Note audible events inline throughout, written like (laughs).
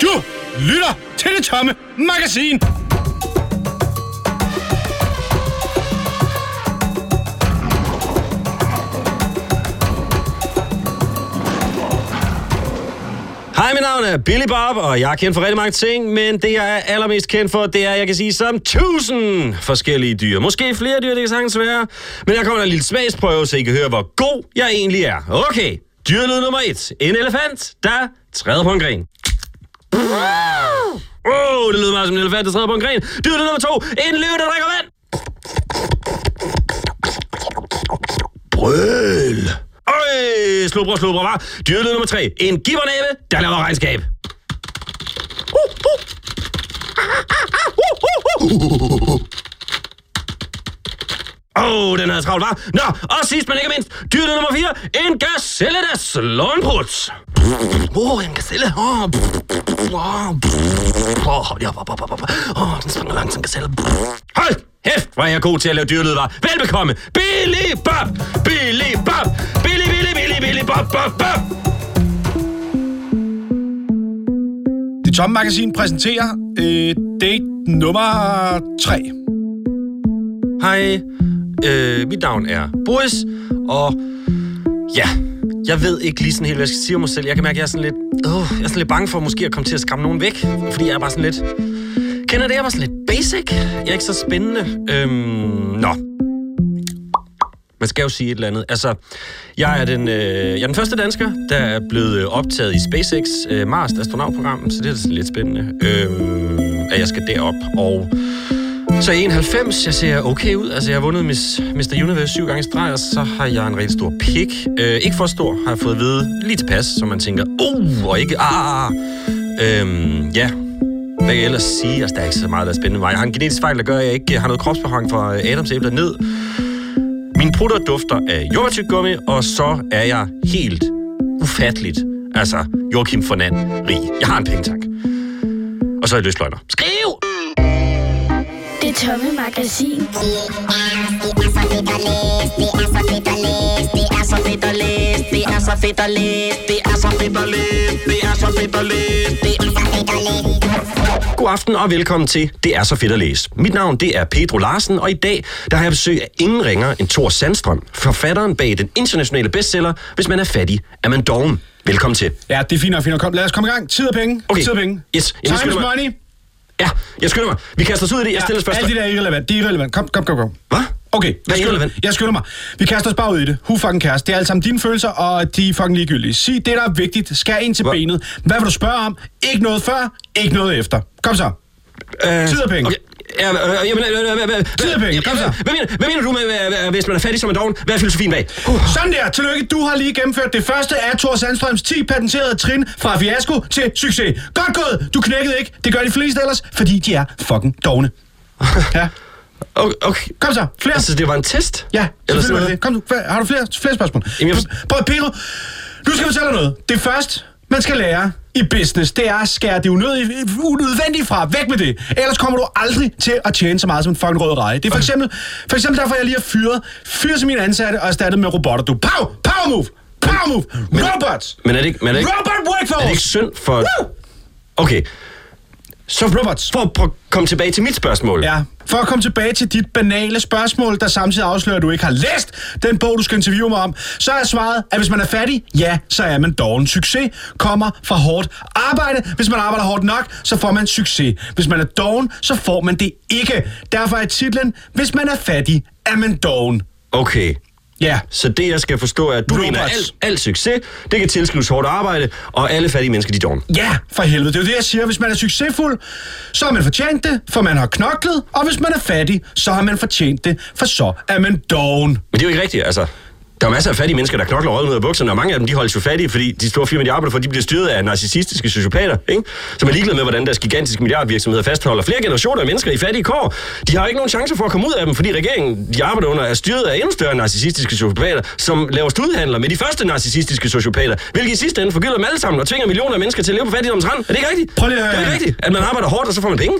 Du lytter Telle tomme magasin. Hej, mit navn er Billy Bob, og jeg er kendt for rigtig mange ting, men det jeg er allermest kendt for, det er, jeg kan sige, som tusind forskellige dyr. Måske flere dyr, det kan sagtens være. Men jeg kommer en lille smagsprøve, så I kan høre, hvor god jeg egentlig er. Okay, dyrlyd nummer et. En elefant, der træder på en gren. Åh, oh, det lyder meget som en elefant, der træder på en gren. Dyrlyd nummer to. En løve, der drikker vand. Brøl. Øj, slubrer, slubrer, var. Dyrlyd nummer tre. En gibbernæve, der laver regnskab. Åh, oh, den havde travlt, var. Nå, og sidst men ikke mindst, dyrlyd nummer 4. En gazelle, der slår en brud. Åh, oh, en gazelle. Åh, oh, oh, ja, oh, den springer langt, en gazelle. Hold hæft, hvor er jeg god til at lave dyrlyd, var. Velbekomme, Billy Bob, Billy Bob, Billy, Billy, Billy, Billy Bob, Bob, Bob. Det tomme magasin præsenterer øh, date nummer 3. Hej, øh, mit navn er Boris, og ja, jeg ved ikke lige sådan helt, hvad jeg skal sige om mig selv. Jeg kan mærke, at jeg er sådan lidt, øh, jeg er sådan lidt bange for måske at komme til at skræmme nogen væk, fordi jeg er bare sådan lidt... Kender det, jeg var sådan lidt basic? Jeg er ikke så spændende. Øhm, nå. Man skal jo sige et eller andet. Altså, jeg er den, øh, jeg er den første dansker, der er blevet øh, optaget i SpaceX øh, Mars astronautprogram, så det er sådan lidt spændende, øh, at jeg skal derop. Og så i 91, jeg ser okay ud. Altså, jeg har vundet Miss, Mr. Universe syv gange i streg, og så har jeg en rigtig stor pik. Øh, ikke for stor, har jeg fået at vide lige tilpas, så man tænker, uh, og ikke ah. Øhm, ja, hvad kan jeg ellers sige? Altså, der er ikke så meget, der er spændende mig. Jeg har en genetisk fejl, der gør, at jeg ikke øh, har noget kropsbehang fra Adams æbler ned. Min prutter dufter af jordbærtyggummi, og så er jeg helt ufatteligt, altså Joachim Fernand rig. Jeg har en pengetank. Og så er jeg løsløgner. Skri! Tomme magasin. Det er så fedt at læse, det er så fedt at læse, det er så fedt at læse, det er så fedt at læse, det er så fedt at læse. God aften og velkommen til Det er så fedt at læse. Mit navn det er Pedro Larsen, og i dag der har jeg besøg af ingen ringer end Thor Sandstrøm, forfatteren bag den internationale bestseller Hvis man er fattig, er man doven. Velkommen til. Ja, det er fint og fint. Kom, lad os komme i gang. Tid og penge. Okay. Tid og penge. Yes. Jamen, Time is money. Ja, jeg skynder mig. Vi kaster os ud i det. Jeg stiller spørgsmål. alt det der er irrelevant. Det er irrelevant. Kom, kom, kom, kom. Hvad? Okay, jeg skynder, jeg skynder mig. Vi kaster os bare ud i det. Who fucking cares? Det er alle sammen dine følelser, og de er fucking ligegyldige. Sig det, der er vigtigt. Skær ind til Hva? benet. Hvad vil du spørge om? Ikke noget før, ikke noget efter. Kom så. Øh, Tid og penge. Okay. Ja, øh, jamen, øh, øh, øh, øh, Tid og penge. Kom så. Hvad mener, hvad mener du med, øh, øh, hvis man er fattig som en doven? Hvad er filosofien bag? Uh. Sådan der, tillykke. Du har lige gennemført det første af Thor Sandstrøms 10 patenterede trin fra fiasko til succes. Godt gået. Du knækkede ikke. Det gør de fleste ellers, fordi de er fucking dogne. (laughs) Ja. Okay, okay. Kom så. Flere. Altså, det var en test? Ja, Eller var det. Kom. Hva- har du flere, flere spørgsmål? Jamen, jeg- Prøv, Pedro, nu skal jeg fortælle dig noget. Det første, man skal lære i business, det er at skære det unødige, unødvendige fra. Væk med det. Ellers kommer du aldrig til at tjene så meget som en fucking rød reje. Det er for eksempel, for eksempel derfor, jeg lige har fyret 80 af mine ansatte og erstattet med robotter. Du, pow, power move, power move, robots, Men er det ikke... Men er det ikke, robot workforce. er det ikke synd for... Woo! Okay. Så Robots. for at komme tilbage til mit spørgsmål. Ja, for at komme tilbage til dit banale spørgsmål, der samtidig afslører, at du ikke har læst den bog, du skal interviewe mig om, så er svaret, at hvis man er fattig, ja, så er man doven. Succes kommer fra hårdt arbejde. Hvis man arbejder hårdt nok, så får man succes. Hvis man er doven, så får man det ikke. Derfor er titlen, hvis man er fattig, er man doven. Okay. Ja, Så det, jeg skal forstå, er, at du Robots. mener, al, al succes, det kan tilskrives hårdt arbejde, og alle fattige mennesker, de doven. ja, for helvede. Det er jo det, jeg siger. Hvis man er succesfuld, så har man fortjent det, for man har knoklet. Og hvis man er fattig, så har man fortjent det, for så er man doven. Men det er jo ikke rigtigt, altså. Der er masser af fattige mennesker, der knokler røven ud af bukserne, og mange af dem, de holdes jo fattige, fordi de store firmaer, de arbejder for, de bliver styret af narcissistiske sociopater, ikke? Som er ligeglade med, hvordan deres gigantiske milliardvirksomheder fastholder flere generationer af mennesker i fattige kår. De har ikke nogen chance for at komme ud af dem, fordi regeringen, de arbejder under, er styret af endnu større narcissistiske sociopater, som laver studiehandler med de første narcissistiske sociopater, hvilket i sidste ende forgylder dem alle sammen og tvinger millioner af mennesker til at leve på fattigdoms rand. Er det ikke rigtigt? Prøv lige at- Det er ikke rigtigt, at man arbejder hårdt, og så får man penge.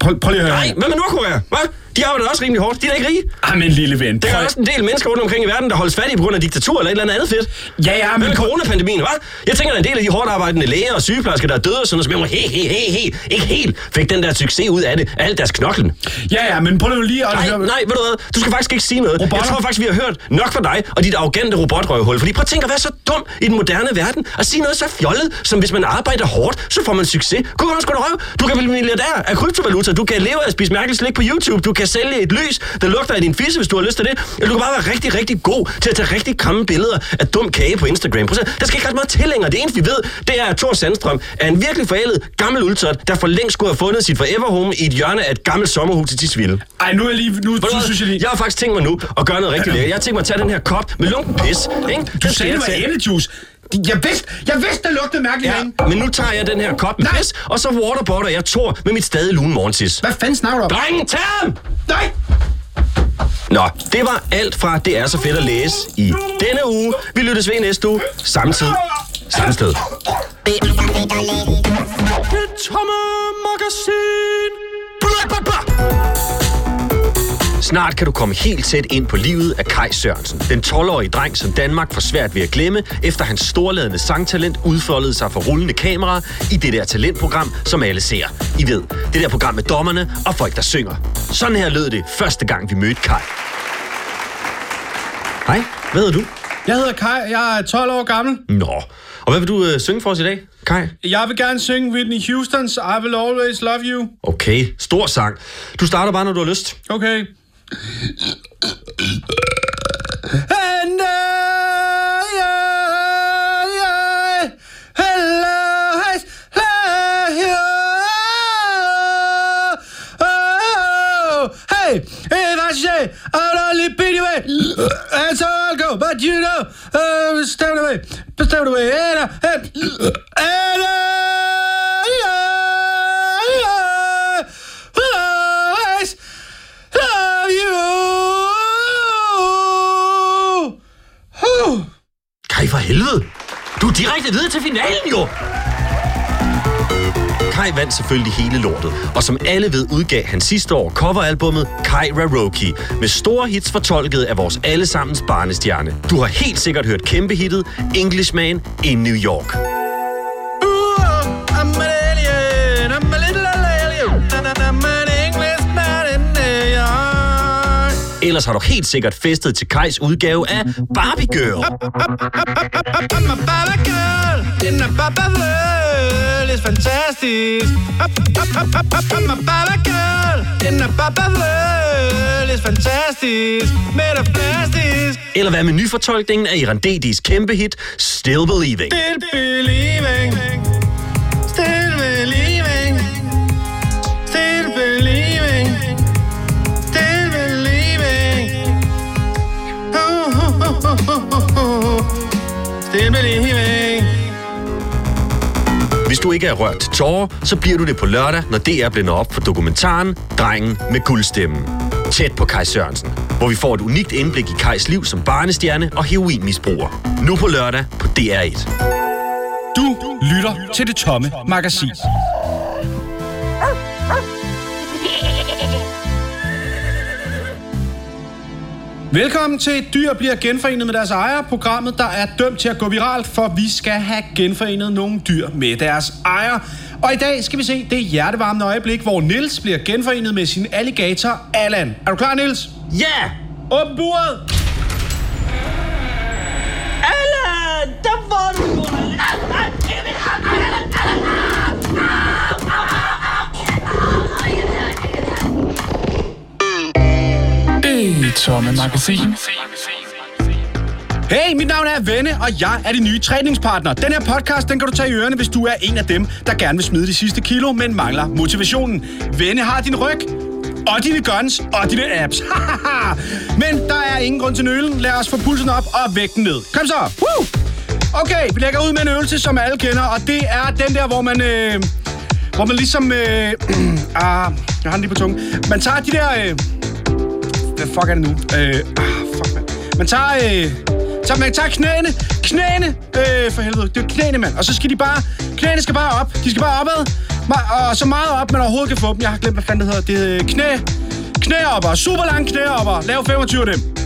Prøv, prøv lige at. Nej, hvad med Nordkorea? Hvad? De arbejder også rimelig hårdt. De er da ikke rige. Ah, men lille ven. Der er også en del mennesker rundt omkring i verden, der holdes fattige på grund af diktatur eller et eller andet fedt. Ja, ja, Men men... coronapandemien, hva'? Jeg tænker, at en del af de hårdt arbejdende læger og sygeplejersker, der er døde og sådan noget, som he, he, he, he, ikke helt fik den der succes ud af det, af alt deres knoklen. Ja, ja, men prøv lige at Nej, nej, ved du hvad? Du skal faktisk ikke sige noget. Robotter? Jeg tror faktisk, vi har hørt nok fra dig og dit arrogante robotrøvhul. Fordi prøv at tænke at være så dum i den moderne verden at sige noget så fjollet, som hvis man arbejder hårdt, så får man succes. Kunne man sgu da røve. Du kan blive milliardær af kryptovaluta. Du kan leve af at spise mærkeligt slik på YouTube. Du kan sælge et lys, der lugter af din fisse, hvis du har lyst til det. Eller du kan bare være rigtig, rigtig god til at tage rigtig klamme billeder af dum kage på Instagram. Prøv Der skal ikke ret meget til længere. Det eneste, vi ved, det er, at Thor Sandstrøm er en virkelig forældet gammel ultrat, der for længst skulle have fundet sit forever home i et hjørne af et gammelt sommerhus i Tisvilde. Ej, nu er jeg lige... Nu, du synes jeg lige... Jeg har faktisk tænkt mig nu at gøre noget rigtig lækkert. Jeg har tænkt mig at tage den her kop med lunken pis. Ikke? Du sagde, det var æblejuice. Jeg vidste, jeg vidste, det lugtede mærkeligt Ja, men nu tager jeg den her kop med pis, og så waterboarder jeg Thor med mit stadig lune morgentis. Hvad fanden snakker du om? Drengen, tag ham! Nej! Nå, det var alt fra Det er så fedt at læse i denne uge. Vi lyttes ved næste uge. Samme tid, samme sted. Det er så fedt at læse. Det tomme magasin. Blah, blah, blah. Snart kan du komme helt tæt ind på livet af Kai Sørensen. Den 12-årige dreng, som Danmark får svært ved at glemme, efter hans storladende sangtalent udfoldede sig for rullende kameraer i det der talentprogram, som alle ser. I ved, det der program med dommerne og folk, der synger. Sådan her lød det første gang, vi mødte Kai. Hej, hvad hedder du? Jeg hedder Kai, jeg er 12 år gammel. Nå, og hvad vil du øh, synge for os i dag, Kai? Jeg vil gerne synge Whitney Houston's I Will Always Love You. Okay, stor sang. Du starter bare, når du har lyst. Okay. And I, I, I, I you. Oh, hey, if I say I'll only be the way, and I'll go. But you know, uh, step away, step away, and I, and, and I, Kai, for helvede! Du er direkte videre til finalen, jo! Kai vandt selvfølgelig hele lortet, og som alle ved udgav han sidste år coveralbummet Kai Raroki med store hits fortolket af vores allesammens barnestjerne. Du har helt sikkert hørt kæmpehittet Englishman in New York. Ellers har du helt sikkert festet til Kais udgave af Barbie Girl. I'm a Barbie girl in a Barbie world. It's fantastic. I'm a Barbie girl in a Barbie world. It's fantastic. Made of plastic. Eller hvad med nyfortolkningen af Irandedis kæmpe hit Still Believing. Still believing. Hvis du ikke er rørt til tårer, så bliver du det på lørdag, når DR blænder op for dokumentaren Drengen med guldstemmen. Tæt på Kai Sørensen, hvor vi får et unikt indblik i Kajs liv som barnestjerne og heroinmisbruger. Nu på lørdag på DR1. Du lytter til det tomme magasin. Velkommen til Dyr bliver genforenet med deres ejer, programmet, der er dømt til at gå viralt, for vi skal have genforenet nogle dyr med deres ejer. Og i dag skal vi se det hjertevarmende øjeblik, hvor Nils bliver genforenet med sin alligator Allan. Er du klar, Nils? Ja! Åbn buret! Allan! Der var du jo! Det tomme magasin. Hey, mit navn er Venne, og jeg er din nye træningspartner. Den her podcast, den kan du tage i ørerne, hvis du er en af dem, der gerne vil smide de sidste kilo, men mangler motivationen. Venne har din ryg, og dine guns, og dine apps. (laughs) men der er ingen grund til nølen. Lad os få pulsen op og vægten ned. Kom så! Woo! Okay, vi lægger ud med en øvelse, som alle kender, og det er den der, hvor man... Øh, hvor man ligesom... Øh, (clears throat) ah, jeg har den lige på tungen. Man tager de der... Øh, hvad fuck er det nu? Øh, ah, fuck, man. Man tager, øh, tager, man tager knæene, knæene, øh, for helvede, det er knæene, mand. Og så skal de bare, knæene skal bare op, de skal bare opad, og så meget op, man overhovedet kan få dem. Jeg har glemt, hvad fanden det hedder. Det er knæ, knæopper, super lange knæopper. Lav 25 af dem.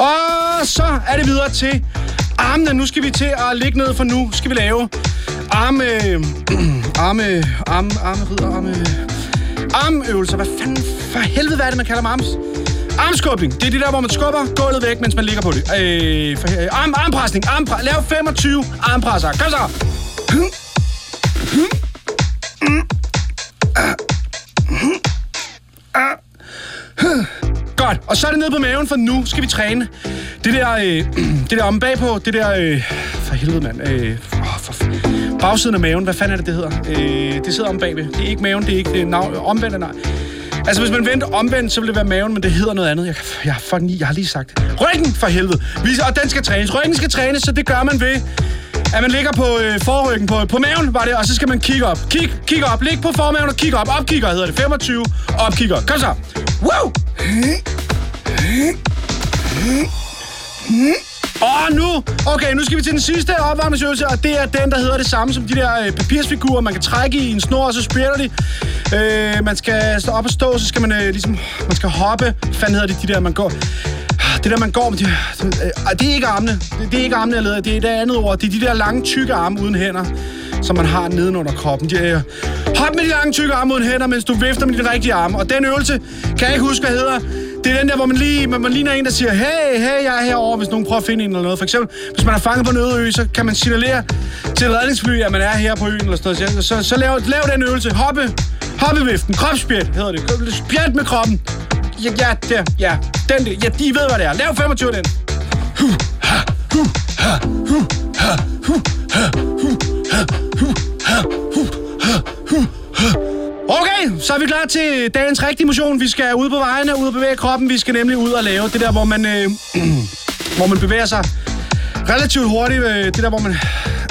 Og så er det videre til armene. Nu skal vi til at ligge ned, for nu skal vi lave arme... (clears throat) arme... Arme... Arme... Ridder, arme... Armøvelser. Hvad fanden for helvede, hvad er det, man kalder dem arms? Armskubbing. Det er det der, hvor man skubber gulvet væk, mens man ligger på det. Øh, for, øh, arm, armpresning. Armpre, lav 25 armpresser. Kom så. Godt, og så er det nede på maven, for nu skal vi træne. Det der, øh, (clears throat) det der om bagpå, det der... Øh, for helvede, mand. Øh, bagsiden af maven, hvad fanden er det, det hedder? Øh, det sidder om bagved. Det er ikke maven, det er ikke det er nav, omvendt nej. Altså, hvis man vendte omvendt, så ville det være maven, men det hedder noget andet. Jeg, jeg, fucking, jeg har lige sagt det. Ryggen, for helvede. Vi, og den skal trænes. Ryggen skal trænes, så det gør man ved, at man ligger på øh, forryggen, på, på maven, var det, og så skal man kigge op. Kig, kig op. Lig på formaven og kig op. Opkigger hedder det. 25. Opkigger. Kom så. Wow! Og nu, okay, nu skal vi til den sidste opvarmningsøvelse, og det er den, der hedder det samme som de der øh, papirsfigurer, man kan trække i en snor, og så spiller de. Øh, man skal stå op og stå, så skal man øh, ligesom, man skal hoppe. Hvad fanden hedder det, de der, man går... Det der, man går med de, øh, det er ikke armene. Det, det er ikke armene, jeg leder. Det er det andet ord. Det er de der lange, tykke arme uden hænder, som man har nedenunder kroppen. De, øh, hop med de lange, tykke arme uden hænder, mens du vifter med de rigtige arme. Og den øvelse, kan jeg ikke huske, hvad hedder. Det er den der, hvor man lige man, man ligner en, der siger, hey, hey, jeg er herovre, hvis nogen prøver at finde en eller noget. For eksempel, hvis man er fanget på en øde ø, så kan man signalere til et redningsfly, at man er her på øen eller sådan noget. Så, så, så lav, lav den øvelse. Hoppe, hoppeviften, kropsspjæt hedder det. Spjæt med kroppen. Ja, ja, der, ja. Den, der. ja, de ved, hvad det er. Lav 25 den. Huh, ha, huh, ha, huh. Er vi klar til dagens rigtige motion. Vi skal ud på vejene, ud og bevæge kroppen. Vi skal nemlig ud og lave det der, hvor man, øh, (clears throat) hvor man bevæger sig relativt hurtigt. Øh, det der, hvor man...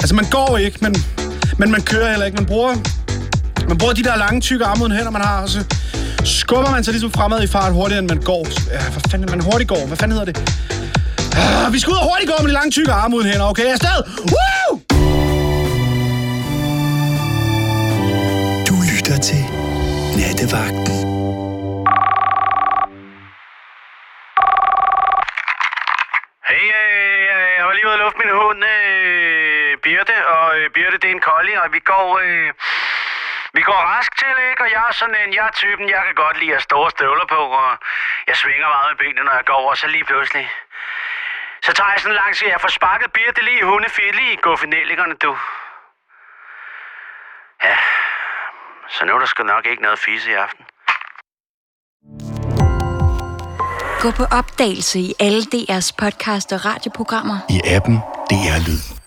Altså, man går ikke, men, men man kører heller ikke. Man bruger, man bruger de der lange, tykke arme uden hænder, man har, og så skubber man sig ligesom fremad i fart hurtigere, end man går. Ja, hvad fanden, man hurtigt går. Hvad fanden hedder det? Ah, vi skal ud og hurtigt gå med de lange, tykke arme uden hænder. Okay, afsted! Woo! Du lytter til Nattevagten. Hey, øh, jeg var lige ude at lufte min hund, øh, Birte, og øh, Birte, det er en collie, og vi går, øh, vi går rask til, ikke? Og jeg er sådan en, jeg er typen, jeg kan godt lide at store støvler på, og jeg svinger meget med benene, når jeg går, og så lige pludselig, så tager jeg sådan langt, så jeg får sparket Birte lige i hundefire, lige i guffinellikerne, du. Ja, så nu er der sgu nok ikke noget fise i aften. Gå på opdagelse i alle DR's podcast og radioprogrammer. I appen DR Lyd.